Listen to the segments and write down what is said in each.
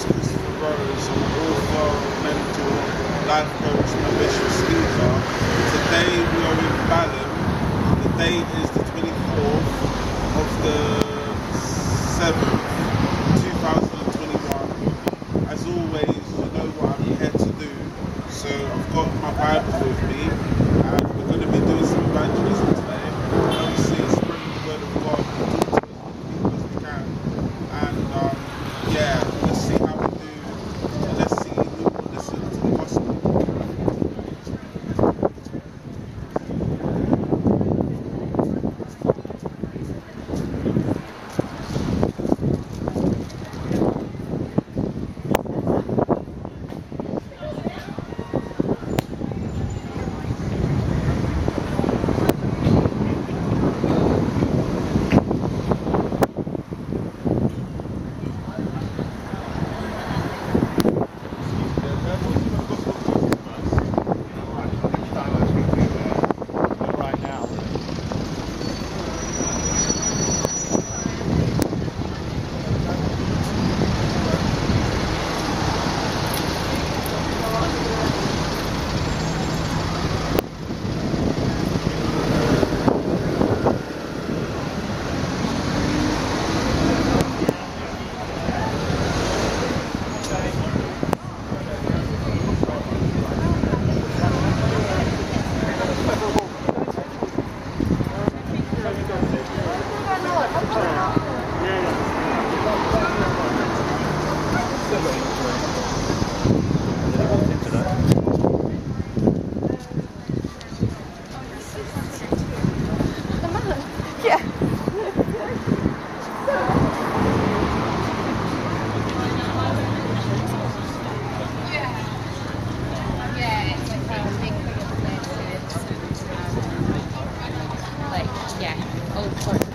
is Christopher Burrows. I'm an author, mentor, life coach, ambitious speaker. Today we are in Balham. The date is the 24th of the 7th, 2021. As always, you know what I'm here to do. So I've got my Bible with me Oh, yeah, all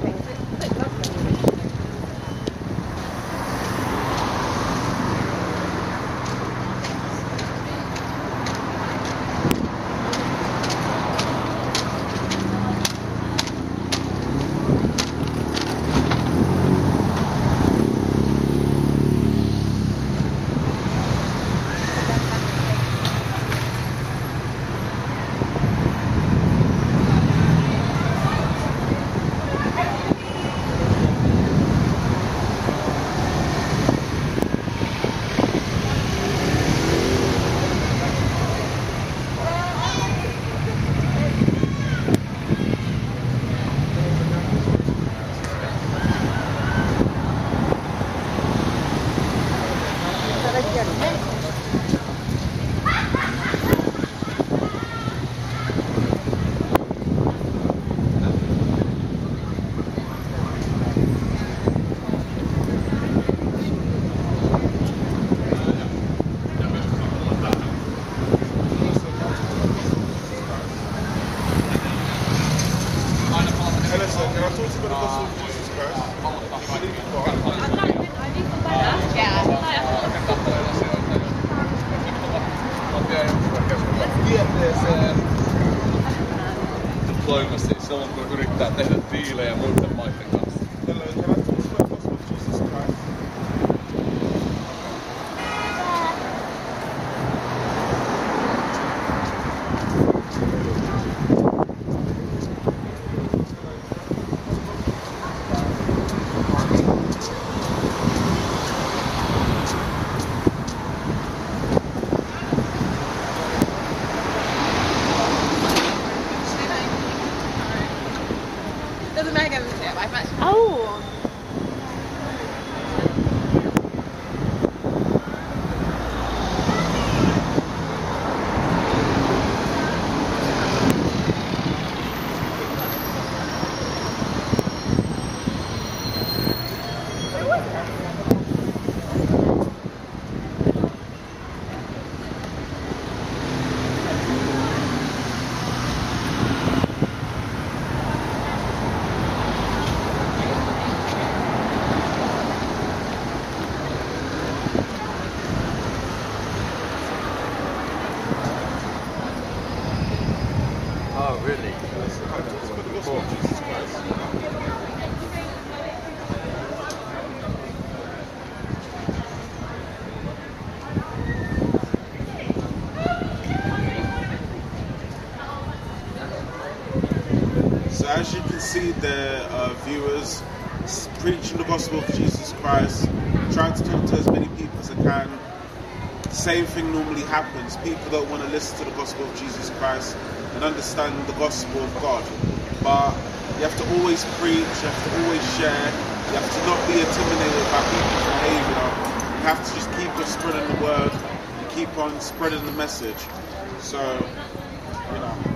God? diplomacy silloin kun yrittää tehdä diilejä muiden maiden kanssa. I've actually Oh. Oh, really? Can I talk to you about the gospel of Jesus Christ? So as you can see there, uh, viewers, preaching the gospel of Jesus Christ, trying to talk to as many people as I can. Same thing normally happens. People don't want to listen to the gospel of Jesus Christ and understand the gospel of God. But you have to always preach, you have to always share, you have to not be intimidated by people's behavior. You have to just keep on spreading the word and keep on spreading the message. So, you know.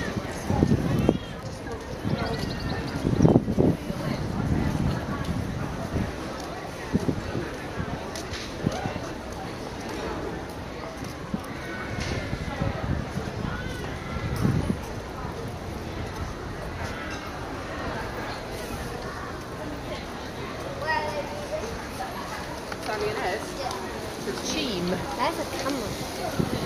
Kan fasta dig. Sally and It's There's a camera.